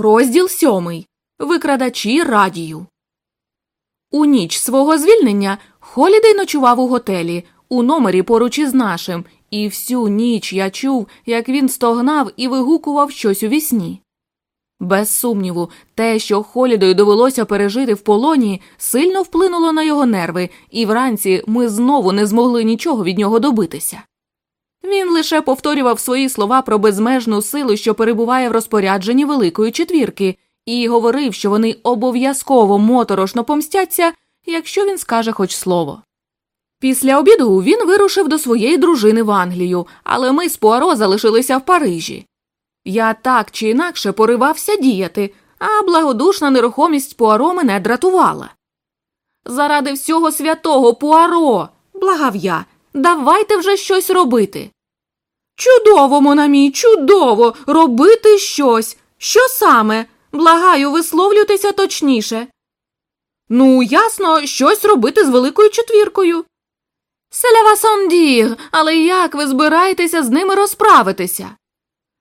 Розділ сьомий. Викрадачі радію. У ніч свого звільнення Холідей ночував у готелі, у номері поруч із нашим, і всю ніч я чув, як він стогнав і вигукував щось у вісні. Без сумніву, те, що Холідою довелося пережити в полоні, сильно вплинуло на його нерви, і вранці ми знову не змогли нічого від нього добитися. Він лише повторював свої слова про безмежну силу, що перебуває в розпорядженні Великої четвірки, і говорив, що вони обов'язково моторошно помстяться, якщо він скаже хоч слово. Після обіду він вирушив до своєї дружини в Англію, але ми з Пуаро залишилися в Парижі. Я так чи інакше поривався діяти, а благодушна нерухомість Пуаро мене дратувала. Заради всього святого Пуаро, благав я, давайте вже щось робити. Чудово, Монамі, чудово, робити щось. Що саме? Благаю, висловлюйтеся точніше. Ну, ясно, щось робити з великою четвіркою. Селява сондір, але як ви збираєтеся з ними розправитися?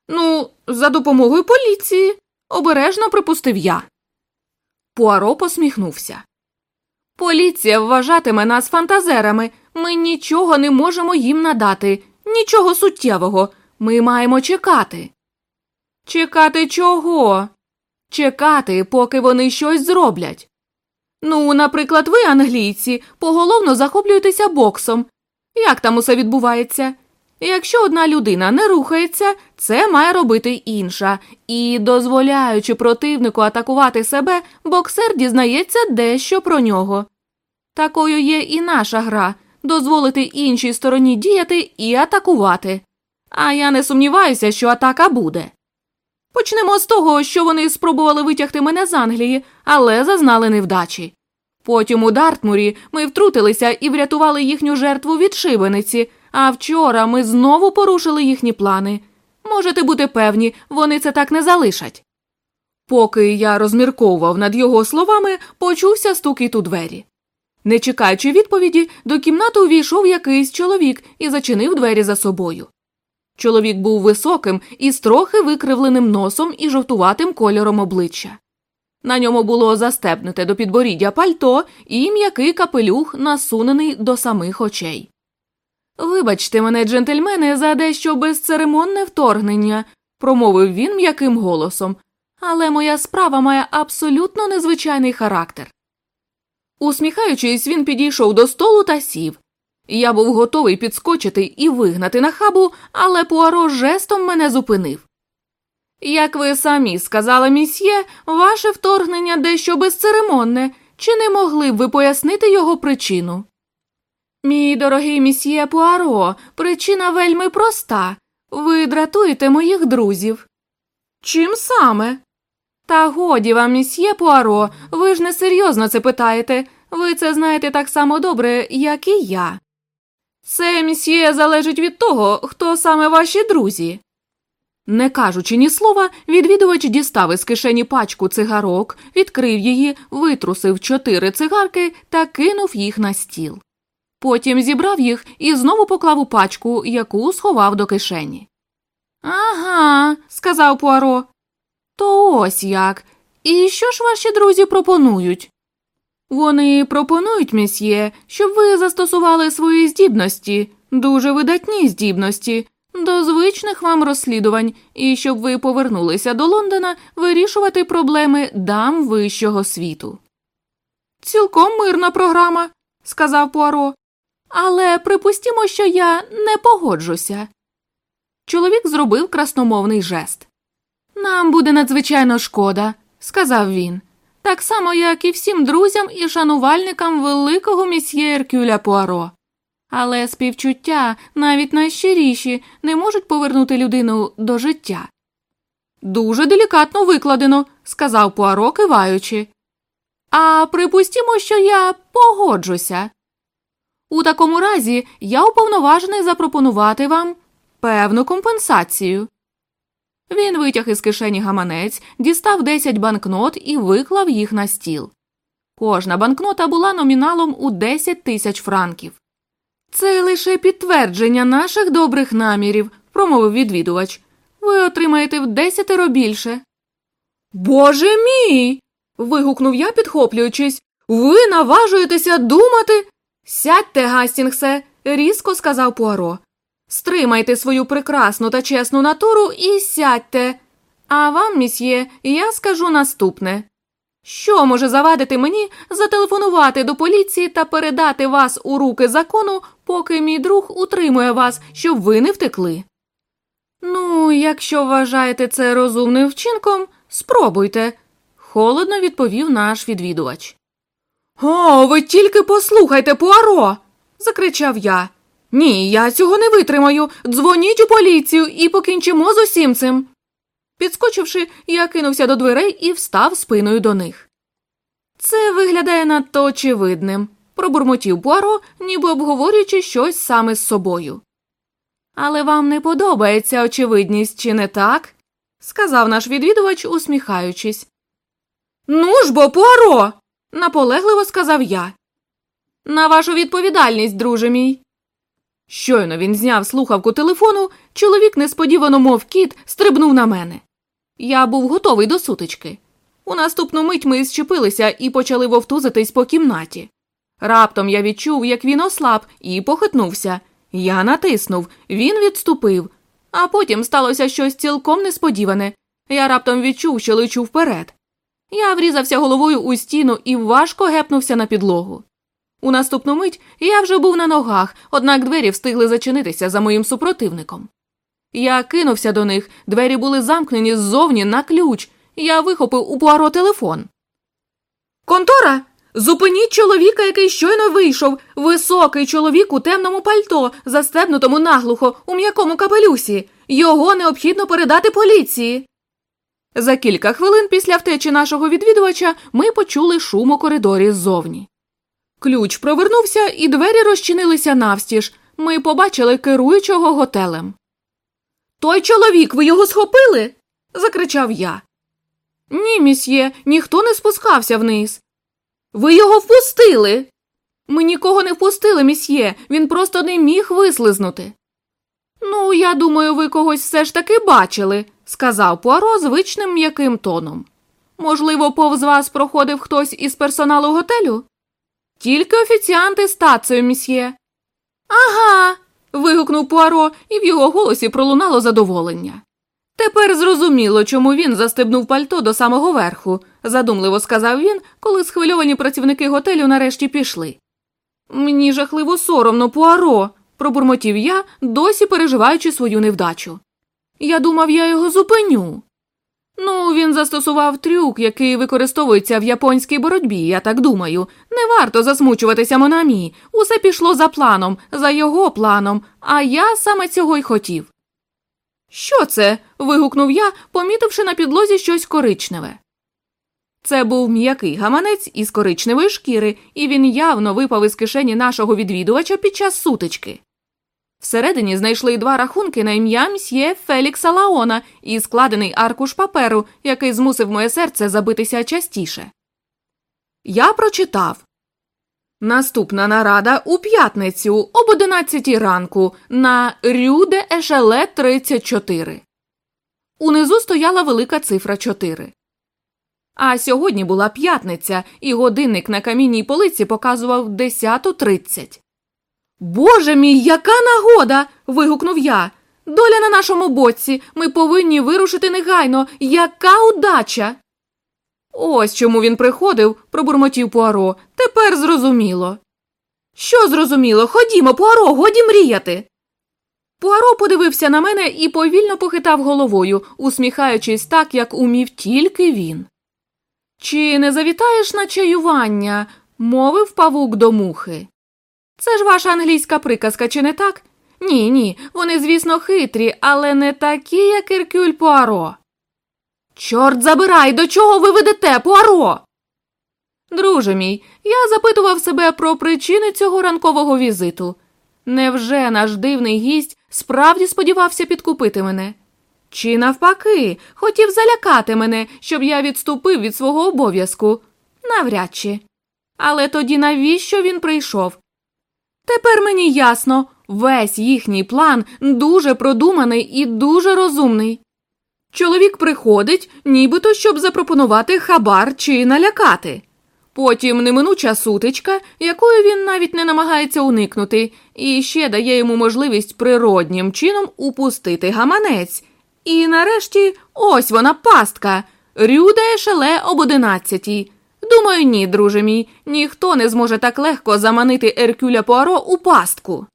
Ну, за допомогою поліції, обережно припустив я. Пуаро посміхнувся. Поліція вважатиме нас фантазерами. Ми нічого не можемо їм надати, нічого суттєвого. Ми маємо чекати. Чекати чого? Чекати, поки вони щось зроблять. Ну, наприклад, ви, англійці, поголовно захоплюєтеся боксом. Як там усе відбувається? Якщо одна людина не рухається, це має робити інша, і, дозволяючи противнику атакувати себе, боксер дізнається дещо про нього. Такою є і наша гра дозволити іншій стороні діяти і атакувати. А я не сумніваюся, що атака буде. Почнемо з того, що вони спробували витягти мене з Англії, але зазнали невдачі. Потім у Дартмурі ми втрутилися і врятували їхню жертву від шибениці, а вчора ми знову порушили їхні плани. Можете бути певні, вони це так не залишать. Поки я розмірковував над його словами, почувся стукіт у двері. Не чекаючи відповіді, до кімнати увійшов якийсь чоловік і зачинив двері за собою. Чоловік був високим із трохи викривленим носом і жовтуватим кольором обличчя. На ньому було застебнуте до підборіддя пальто і м'який капелюх, насунений до самих очей. Вибачте мене, джентльмени, за дещо безцеремонне вторгнення, промовив він м'яким голосом, але моя справа має абсолютно незвичайний характер. Усміхаючись, він підійшов до столу та сів. Я був готовий підскочити і вигнати на хабу, але Пуаро жестом мене зупинив. Як ви самі сказали, місьє, ваше вторгнення дещо безцеремонне, чи не могли б ви пояснити його причину? Мій дорогий місьє Пуаро, причина вельми проста ви дратуєте моїх друзів. Чим саме? Та годі вам, місьє Пуаро, ви ж несерйозно це питаєте. Ви це знаєте так само добре, як і я. Це місьє залежить від того, хто саме ваші друзі. Не кажучи ні слова, відвідувач дістав із кишені пачку цигарок, відкрив її, витрусив чотири цигарки та кинув їх на стіл. Потім зібрав їх і знову поклав у пачку, яку сховав до кишені. Ага, сказав Пуаро. То ось як. І що ж ваші друзі пропонують? Вони пропонують, месьє, щоб ви застосували свої здібності, дуже видатні здібності, до звичних вам розслідувань, і щоб ви повернулися до Лондона вирішувати проблеми дам вищого світу. Цілком мирна програма, сказав Пуаро. Але припустімо, що я не погоджуся. Чоловік зробив красномовний жест. Нам буде надзвичайно шкода, сказав він, так само, як і всім друзям і шанувальникам великого місьє Еркюля Пуаро. Але співчуття, навіть найщиріші, не можуть повернути людину до життя. Дуже делікатно викладено, сказав Пуаро, киваючи. А припустімо, що я погоджуся. У такому разі я уповноважений запропонувати вам певну компенсацію. Він витяг із кишені гаманець, дістав 10 банкнот і виклав їх на стіл. Кожна банкнота була номіналом у 10 тисяч франків. Це лише підтвердження наших добрих намірів, промовив відвідувач. Ви отримаєте в десятеро більше. Боже мій. вигукнув я, підхоплюючись. Ви наважуєтеся думати. Сядьте, Гастінгсе, різко сказав Пуаро. Стримайте свою прекрасну та чесну натуру і сядьте. А вам, місьє, я скажу наступне. Що може завадити мені зателефонувати до поліції та передати вас у руки закону, поки мій друг утримує вас, щоб ви не втекли? Ну, якщо вважаєте це розумним вчинком, спробуйте, холодно відповів наш відвідувач. О, ви тільки послухайте, Пуаро. закричав я. Ні, я цього не витримаю. Дзвоніть у поліцію і покінчимо з усім цим. Підскочивши, я кинувся до дверей і встав спиною до них. Це виглядає надто очевидним, пробурмотів Пуаро, ніби обговорюючи щось саме з собою. Але вам не подобається очевидність, чи не так? сказав наш відвідувач, усміхаючись. Ну ж бо, Пуаро, наполегливо сказав я. На вашу відповідальність, друже мій. Щойно він зняв слухавку телефону, чоловік несподівано, мов кіт, стрибнув на мене. Я був готовий до сутички. У наступну мить ми зчепилися і почали вовтузитись по кімнаті. Раптом я відчув, як він ослаб, і похитнувся. Я натиснув, він відступив, а потім сталося щось цілком несподіване. Я раптом відчув, що лечу вперед. Я врізався головою у стіну і важко гепнувся на підлогу. У наступну мить я вже був на ногах, однак двері встигли зачинитися за моїм супротивником. Я кинувся до них, двері були замкнені ззовні на ключ, я вихопив у Пуаро телефон. Контора. Зупиніть чоловіка, який щойно вийшов. Високий чоловік у темному пальто, застебнутому наглухо, у м'якому капелюсі. Його необхідно передати поліції. За кілька хвилин після втечі нашого відвідувача ми почули шум у коридорі ззовні. Ключ провернувся, і двері розчинилися навстіж. Ми побачили керуючого готелем. Той чоловік, ви його схопили? закричав я. Ні, місьє, ніхто не спускався вниз. Ви його впустили. Ми нікого не впустили, місьє, він просто не міг вислизнути. Ну, я думаю, ви когось все ж таки бачили, сказав Пуаро звичним м'яким тоном. Можливо, повз вас проходив хтось із персоналу готелю? Тільки офіціанти з тацею, місьє. Ага. вигукнув Пуаро, і в його голосі пролунало задоволення. Тепер зрозуміло, чому він застебнув пальто до самого верху, задумливо сказав він, коли схвильовані працівники готелю нарешті пішли. Мені жахливо соромно, Пуаро, пробурмотів я, досі переживаючи свою невдачу. Я думав, я його зупиню. Ну, він застосував трюк, який використовується в японській боротьбі, я так думаю. Не варто засмучуватися Монамі. Усе пішло за планом, за його планом, а я саме цього й хотів. Що це? вигукнув я, помітивши на підлозі щось коричневе. Це був м'який гаманець із коричневої шкіри, і він явно випав із кишені нашого відвідувача під час сутички. Всередині знайшли два рахунки на ім'я мсьє Фелікса Лаона і складений аркуш паперу, який змусив моє серце забитися частіше. Я прочитав Наступна нарада у п'ятницю об 11 ранку на Рю де Ешеле 34. Унизу стояла велика цифра 4. А сьогодні була п'ятниця, і годинник на камінній полиці показував 10.30. Боже мій, яка нагода. вигукнув я. Доля на нашому боці. Ми повинні вирушити негайно. Яка удача! Ось чому він приходив, пробурмотів Пуаро. Тепер зрозуміло. Що зрозуміло? Ходімо, Пуаро, годі мріяти. Пуаро подивився на мене і повільно похитав головою, усміхаючись так, як умів тільки він. Чи не завітаєш на чаювання? мовив павук до мухи. Це ж ваша англійська приказка, чи не так? Ні, ні, вони, звісно, хитрі, але не такі, як Іркюль Пуаро. Чорт забирай, до чого ви ведете, Пуаро? Друже мій, я запитував себе про причини цього ранкового візиту. Невже наш дивний гість справді сподівався підкупити мене? Чи, навпаки, хотів залякати мене, щоб я відступив від свого обов'язку? Навряд чи. Але тоді навіщо він прийшов? Тепер мені ясно, весь їхній план дуже продуманий і дуже розумний. Чоловік приходить, нібито щоб запропонувати хабар чи налякати. Потім неминуча сутичка, якою він навіть не намагається уникнути, і ще дає йому можливість природнім чином упустити гаманець. І нарешті ось вона пастка. Рюде шале об одинадцятій. Думаю, ні, друже мій, ніхто не зможе так легко заманити Еркюля Пуаро у пастку.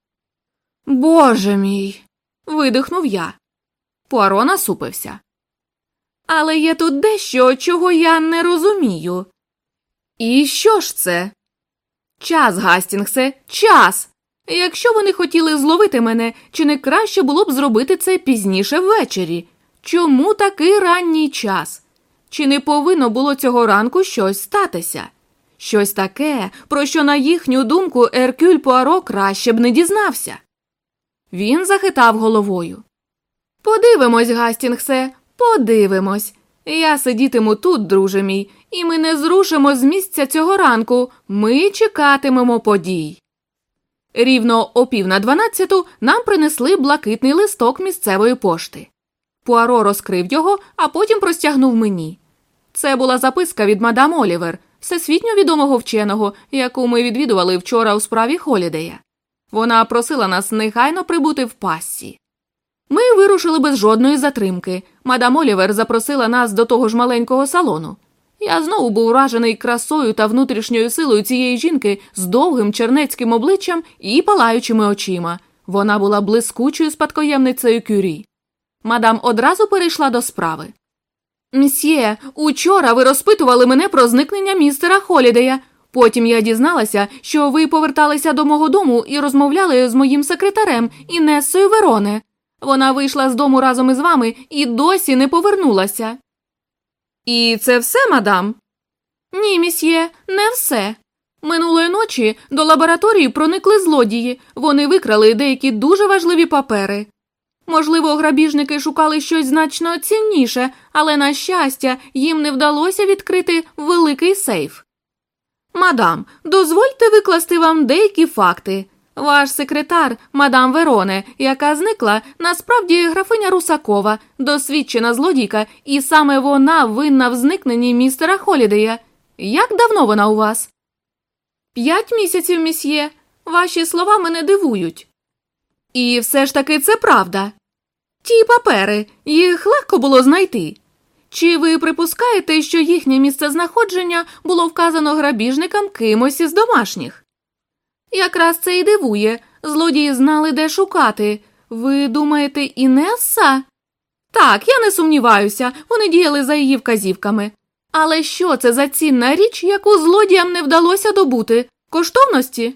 Боже мій. видихнув я. Пуаро насупився. Але є тут дещо, чого я не розумію. І що ж це? Час, Гастінгсе, час. Якщо вони хотіли зловити мене, чи не краще було б зробити це пізніше ввечері? Чому такий ранній час? Чи не повинно було цього ранку щось статися? Щось таке, про що, на їхню думку, Еркюль Пуаро краще б не дізнався. Він захитав головою. Подивимось, Гастінгсе, подивимось. Я сидітиму тут, друже мій, і ми не зрушимо з місця цього ранку. Ми чекатимемо подій. Рівно о пів на дванадцяту нам принесли блакитний листок місцевої пошти. Пуаро розкрив його, а потім простягнув мені. Це була записка від мадам Олівер, всесвітньо відомого вченого, яку ми відвідували вчора у справі Холідея. Вона просила нас негайно прибути в пассі. Ми вирушили без жодної затримки. Мадам Олівер запросила нас до того ж маленького салону. Я знову був вражений красою та внутрішньою силою цієї жінки з довгим чернецьким обличчям і палаючими очима. Вона була блискучою спадкоємницею кюрі. Мадам одразу перейшла до справи. Мсьє, учора ви розпитували мене про зникнення містера Холідея. Потім я дізналася, що ви поверталися до мого дому і розмовляли з моїм секретарем Інесою Вероне. Вона вийшла з дому разом із вами і досі не повернулася. І це все, мадам? Ні, місьє, не все. Минулої ночі до лабораторії проникли злодії. Вони викрали деякі дуже важливі папери. Можливо, грабіжники шукали щось значно цінніше, але, на щастя, їм не вдалося відкрити великий сейф. Мадам, дозвольте викласти вам деякі факти. Ваш секретар, мадам Вероне, яка зникла, насправді графиня Русакова, досвідчена злодійка, і саме вона винна в зникненні містера Холідея. Як давно вона у вас? П'ять місяців, місьє. Ваші слова мене дивують. І все ж таки це правда. Ті папери, їх легко було знайти. Чи ви припускаєте, що їхнє місцезнаходження було вказано грабіжникам кимось із домашніх? Якраз це і дивує. Злодії знали, де шукати. Ви думаєте, Інеса? Так, я не сумніваюся, вони діяли за її вказівками. Але що це за цінна річ, яку злодіям не вдалося добути? Коштовності?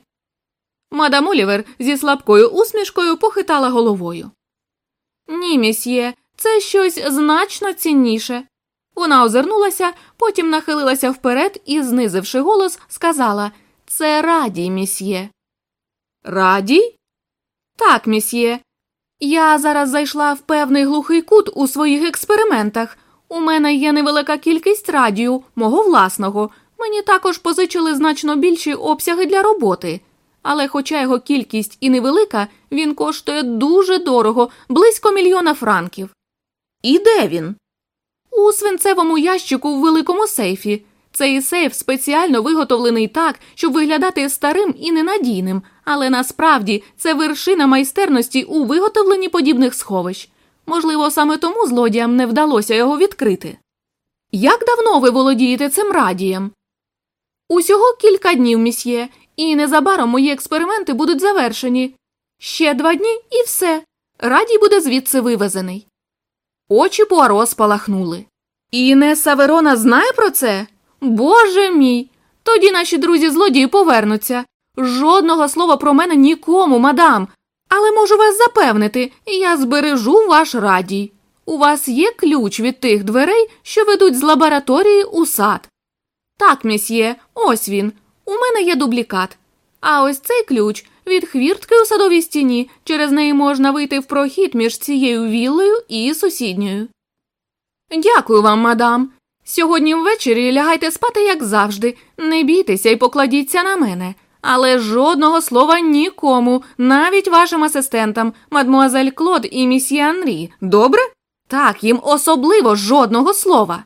Мадам Олівер зі слабкою усмішкою похитала головою. Ні, місьє, це щось значно цінніше. Вона озирнулася, потім нахилилася вперед і, знизивши голос, сказала Це радій, місьє. Радій? Так, місьє. Я зараз зайшла в певний глухий кут у своїх експериментах. У мене є невелика кількість радію, мого власного. Мені також позичили значно більші обсяги для роботи. Але, хоча його кількість і невелика, він коштує дуже дорого, близько мільйона франків. І де він? У свинцевому ящику в великому сейфі. Цей сейф спеціально виготовлений так, щоб виглядати старим і ненадійним, але насправді це вершина майстерності у виготовленні подібних сховищ. Можливо, саме тому злодіям не вдалося його відкрити. Як давно ви володієте цим радієм? Усього кілька днів, місьє, і незабаром мої експерименти будуть завершені. Ще два дні і все. Радій буде звідси вивезений. Очі Пуаро спалахнули. Інеса Верона знає про це? Боже мій. Тоді наші друзі злодії повернуться. Жодного слова про мене нікому, мадам. Але можу вас запевнити, я збережу ваш радій. У вас є ключ від тих дверей, що ведуть з лабораторії у сад. Так, місьє, ось він. У мене є дублікат. А ось цей ключ від хвіртки у садовій стіні, через неї можна вийти в прохід між цією віллею і сусідньою. Дякую вам, мадам. Сьогодні ввечері лягайте спати, як завжди, не бійтеся і покладіться на мене, але жодного слова нікому, навіть вашим асистентам, мадмуазель Клод і місьє Анрі. Добре? Так, їм особливо жодного слова.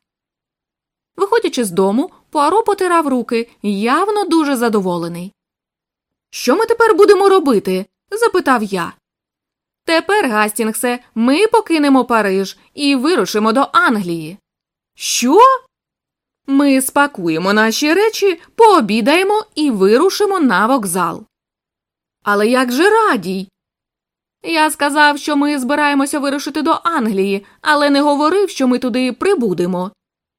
Виходячи з дому, Пуаро потирав руки, явно дуже задоволений. Що ми тепер будемо робити? запитав я. Тепер, Гастінгсе, ми покинемо Париж і вирушимо до Англії. Що? Ми спакуємо наші речі, пообідаємо і вирушимо на вокзал. Але як же радій? Я сказав, що ми збираємося вирушити до Англії, але не говорив, що ми туди прибудемо.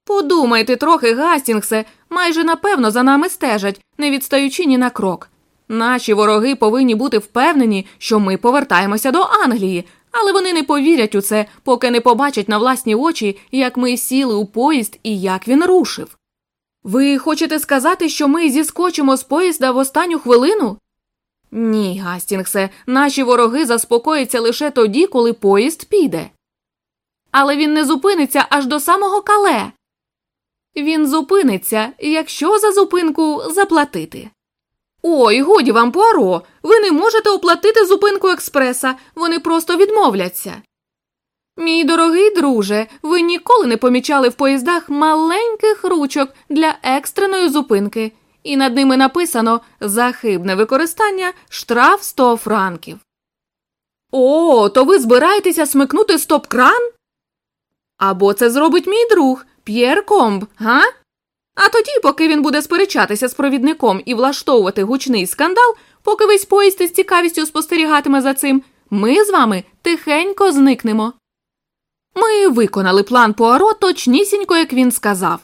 Подумайте трохи, Гастінгсе, майже напевно за нами стежать, не відстаючи ні на крок. Наші вороги повинні бути впевнені, що ми повертаємося до Англії, але вони не повірять у це, поки не побачать на власні очі, як ми сіли у поїзд і як він рушив. Ви хочете сказати, що ми зіскочимо з поїзда в останню хвилину? Ні, Гастінгсе, наші вороги заспокояться лише тоді, коли поїзд піде. Але він не зупиниться аж до самого кале. Він зупиниться, якщо за зупинку заплатити. Ой, годі вам, Пуаро, ви не можете оплатити зупинку експреса, вони просто відмовляться. Мій дорогий друже, ви ніколи не помічали в поїздах маленьких ручок для екстреної зупинки, і над ними написано за хибне використання штраф 100 франків. О, то ви збираєтеся смикнути стоп-кран? Або це зробить мій друг П'єр Комб, га? А тоді, поки він буде сперечатися з провідником і влаштовувати гучний скандал, поки весь поїзд із цікавістю спостерігатиме за цим, ми з вами тихенько зникнемо. Ми виконали план Пуаро точнісінько, як він сказав.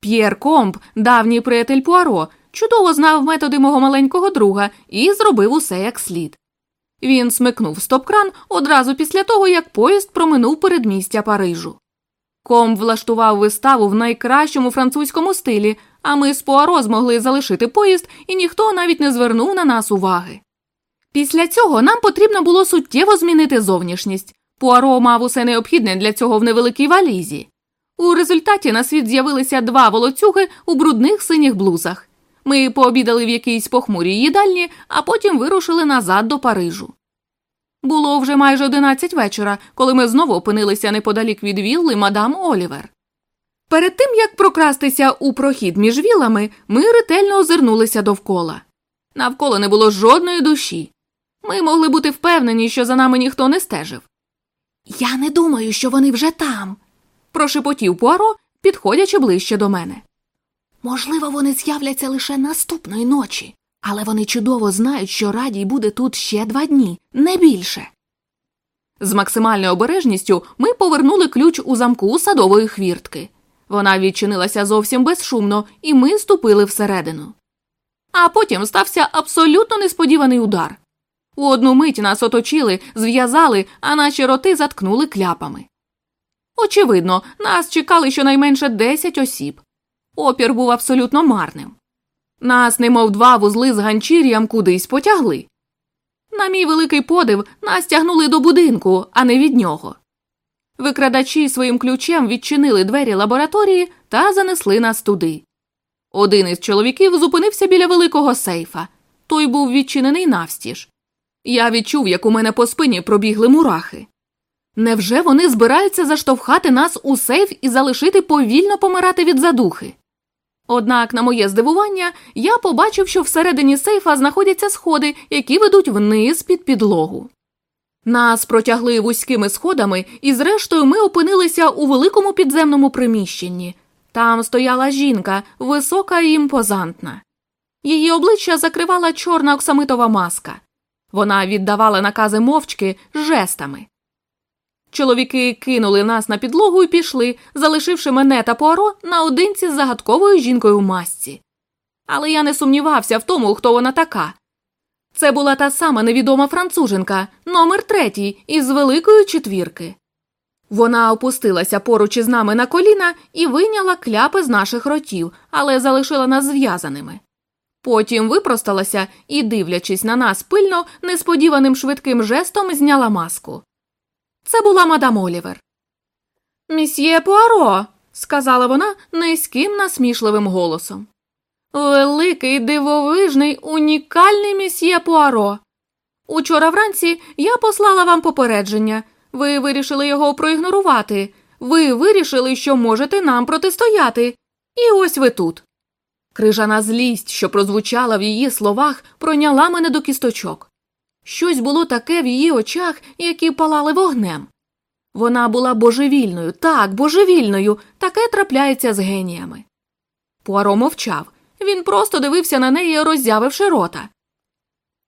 П'єр Комб, давній приятель Пуаро, чудово знав методи мого маленького друга і зробив усе як слід. Він смикнув стоп-кран одразу після того, як поїзд проминув передмістя Парижу. Комб влаштував виставу в найкращому французькому стилі, а ми з Пуаро змогли залишити поїзд, і ніхто навіть не звернув на нас уваги. Після цього нам потрібно було суттєво змінити зовнішність. Пуаро мав усе необхідне для цього в невеликій валізі. У результаті на світ з'явилися два волоцюги у брудних синіх блузах. Ми пообідали в якійсь похмурій їдальні, а потім вирушили назад до Парижу. Було вже майже одинадцять вечора, коли ми знову опинилися неподалік від вілли мадам Олівер. Перед тим як прокрастися у прохід між вілами, ми ретельно озирнулися довкола. Навколо не було жодної душі. Ми могли бути впевнені, що за нами ніхто не стежив. Я не думаю, що вони вже там, прошепотів Пуаро, підходячи ближче до мене. Можливо, вони з'являться лише наступної ночі, але вони чудово знають, що радій буде тут ще два дні, не більше. З максимальною обережністю ми повернули ключ у замку садової хвіртки. Вона відчинилася зовсім безшумно, і ми ступили всередину. А потім стався абсолютно несподіваний удар. У одну мить нас оточили, зв'язали, а наші роти заткнули кляпами. Очевидно, нас чекали щонайменше десять осіб. Опір був абсолютно марним. Нас, немов два вузли з ганчір'ям, кудись потягли. На мій великий подив, нас тягнули до будинку, а не від нього. Викрадачі своїм ключем відчинили двері лабораторії та занесли нас туди. Один із чоловіків зупинився біля великого сейфа. Той був відчинений навстіж. Я відчув, як у мене по спині пробігли мурахи. Невже вони збираються заштовхати нас у сейф і залишити повільно помирати від задухи? Однак, на моє здивування, я побачив, що всередині сейфа знаходяться сходи, які ведуть вниз під підлогу. Нас протягли вузькими сходами, і, зрештою, ми опинилися у великому підземному приміщенні. Там стояла жінка, висока і імпозантна. Її обличчя закривала чорна оксамитова маска. Вона віддавала накази мовчки жестами. Чоловіки кинули нас на підлогу і пішли, залишивши мене та Пуаро наодинці з загадковою жінкою в масці. Але я не сумнівався в тому, хто вона така. Це була та сама невідома француженка, номер третій, із великої четвірки. Вона опустилася поруч із нами на коліна і вийняла кляпи з наших ротів, але залишила нас зв'язаними. Потім випросталася і, дивлячись на нас пильно, несподіваним швидким жестом зняла маску. Це була мадам Олівер. Місьє Пуаро, сказала вона низьким насмішливим голосом. Великий, дивовижний, унікальний місьє Пуаро. Учора вранці я послала вам попередження. Ви вирішили його проігнорувати. Ви вирішили, що можете нам протистояти. І ось ви тут. Крижана злість, що прозвучала в її словах, пройняла мене до кісточок. Щось було таке в її очах, які палали вогнем. Вона була божевільною, так, божевільною, таке трапляється з геніями. Пуаро мовчав. Він просто дивився на неї, роззявивши рота.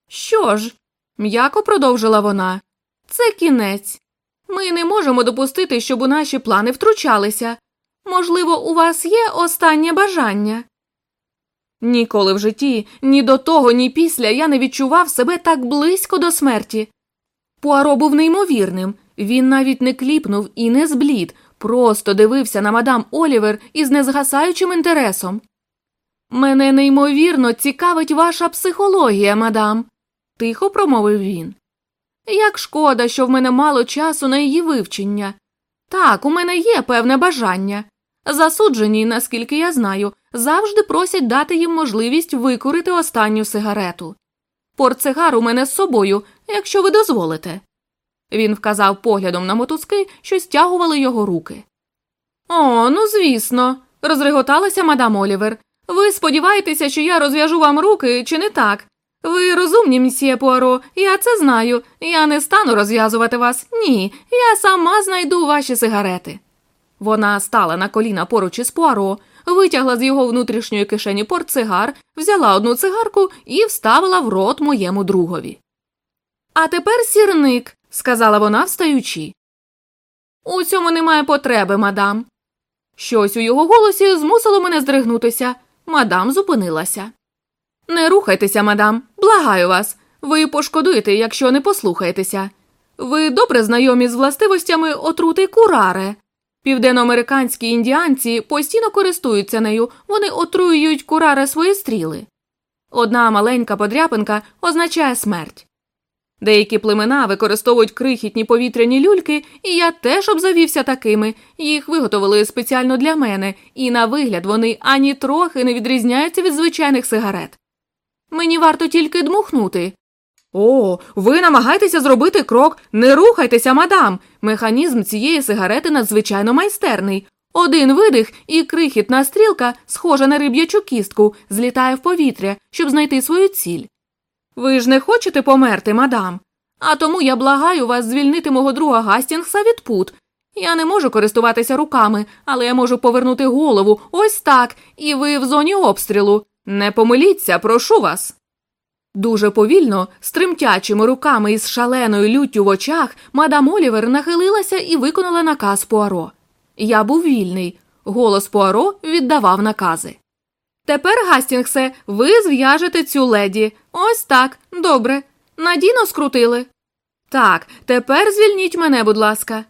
Що ж, м'яко продовжила вона, це кінець. Ми не можемо допустити, щоб у наші плани втручалися. Можливо, у вас є останнє бажання. Ніколи в житті, ні до того, ні після я не відчував себе так близько до смерті. Пуаро був неймовірним, він навіть не кліпнув і не зблід, просто дивився на мадам Олівер із незгасаючим інтересом. Мене неймовірно цікавить ваша психологія, мадам, тихо промовив він. Як шкода, що в мене мало часу на її вивчення. Так, у мене є певне бажання. Засуджені, наскільки я знаю, завжди просять дати їм можливість викурити останню сигарету. Портсигар у мене з собою, якщо ви дозволите. Він вказав поглядом на мотузки, що стягували його руки. О, ну звісно, розреготалася мадам Олівер. Ви сподіваєтеся, що я розв'яжу вам руки, чи не так? Ви розумні, мсьє Пуаро, я це знаю. Я не стану розв'язувати вас. Ні, я сама знайду ваші сигарети. Вона стала на коліна поруч із Пуаро, витягла з його внутрішньої кишені портсигар, взяла одну цигарку і вставила в рот моєму другові. А тепер сірник, сказала вона, встаючи. У цьому немає потреби, мадам. Щось у його голосі змусило мене здригнутися. Мадам зупинилася. Не рухайтеся, мадам, благаю вас. Ви пошкодуєте, якщо не послухаєтеся. Ви добре знайомі з властивостями отрути кураре. Південноамериканські індіанці постійно користуються нею, вони отруюють кураре свої стріли. Одна маленька подряпинка означає смерть. Деякі племена використовують крихітні повітряні люльки, і я теж обзавівся такими. Їх виготовили спеціально для мене, і на вигляд вони ані трохи не відрізняються від звичайних сигарет. Мені варто тільки дмухнути. О, ви намагаєтеся зробити крок. Не рухайтеся, мадам. Механізм цієї сигарети надзвичайно майстерний. Один видих, і крихітна стрілка, схожа на риб'ячу кістку, злітає в повітря, щоб знайти свою ціль. Ви ж не хочете померти, мадам. А тому я благаю вас звільнити мого друга Гастінгса від пут. Я не можу користуватися руками, але я можу повернути голову ось так, і ви в зоні обстрілу. Не помиліться, прошу вас. Дуже повільно, з тремтячими руками і з шаленою люттю в очах, мадам Олівер нахилилася і виконала наказ Пуаро. Я був вільний. Голос Пуаро віддавав накази. Тепер, Гастінгсе, ви зв'яжете цю леді. Ось так, добре. Надійно скрутили. Так, тепер звільніть мене, будь ласка.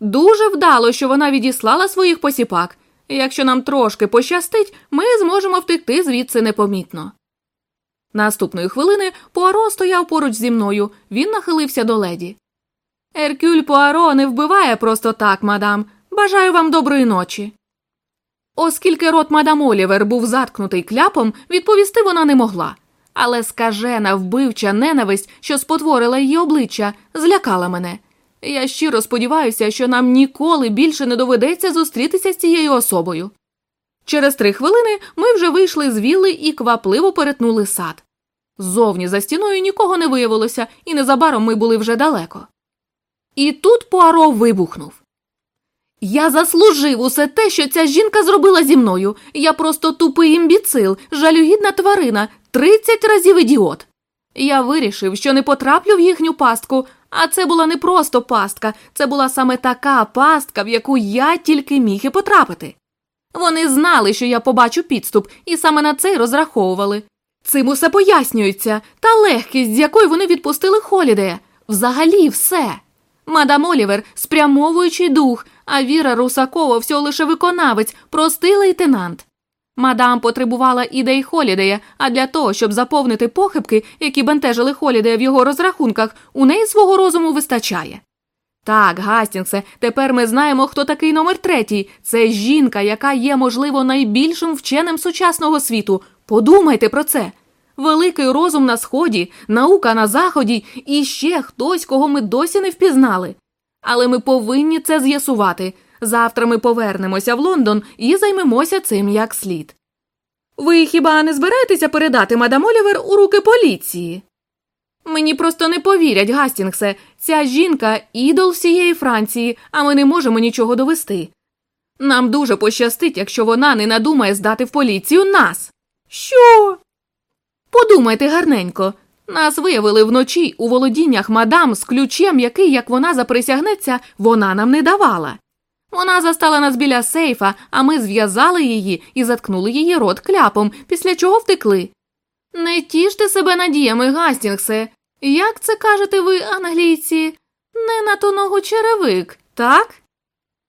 Дуже вдало, що вона відіслала своїх посіпак. Якщо нам трошки пощастить, ми зможемо втекти звідси непомітно. Наступної хвилини Пуаро стояв поруч зі мною, він нахилився до леді. Еркюль Пуаро не вбиває просто так, мадам. Бажаю вам доброї ночі. Оскільки рот мадам Олівер був заткнутий кляпом, відповісти вона не могла. Але скажена вбивча ненависть, що спотворила її обличчя, злякала мене. Я щиро сподіваюся, що нам ніколи більше не доведеться зустрітися з цією особою. Через три хвилини ми вже вийшли з вілли і квапливо перетнули сад. Зовні за стіною нікого не виявилося, і незабаром ми були вже далеко. І тут Пуаро вибухнув. Я заслужив усе те, що ця жінка зробила зі мною. Я просто тупий імбіцил, жалюгідна тварина, тридцять разів ідіот. Я вирішив, що не потраплю в їхню пастку, а це була не просто пастка, це була саме така пастка, в яку я тільки міг і потрапити. Вони знали, що я побачу підступ, і саме на це й розраховували. Цим усе пояснюється, та легкість, з якою вони відпустили Холідея. Взагалі все. Мадам Олівер спрямовуючий дух, а Віра Русакова всього лише виконавець, простий лейтенант. Мадам потребувала ідей Холідея, а для того, щоб заповнити похибки, які бентежили Холідея в його розрахунках, у неї свого розуму вистачає. Так, Гастінгсе, тепер ми знаємо, хто такий номер третій. Це жінка, яка є, можливо, найбільшим вченим сучасного світу. Подумайте про це. Великий розум на сході, наука на заході і ще хтось, кого ми досі не впізнали. Але ми повинні це з'ясувати. Завтра ми повернемося в Лондон і займемося цим як слід. Ви хіба не збираєтеся передати мадам Олівер у руки поліції? Мені просто не повірять, Гастінгсе. Ця жінка ідол всієї Франції, а ми не можемо нічого довести. Нам дуже пощастить, якщо вона не надумає здати в поліцію нас. Що? Подумайте гарненько. Нас виявили вночі у володіннях мадам з ключем, який, як вона заприсягнеться, вона нам не давала. Вона застала нас біля сейфа, а ми зв'язали її і заткнули її рот кляпом, після чого втекли. Не тіште себе надіями, Гастінгсе. Як це кажете ви, англійці? Не на то ногу черевик, так?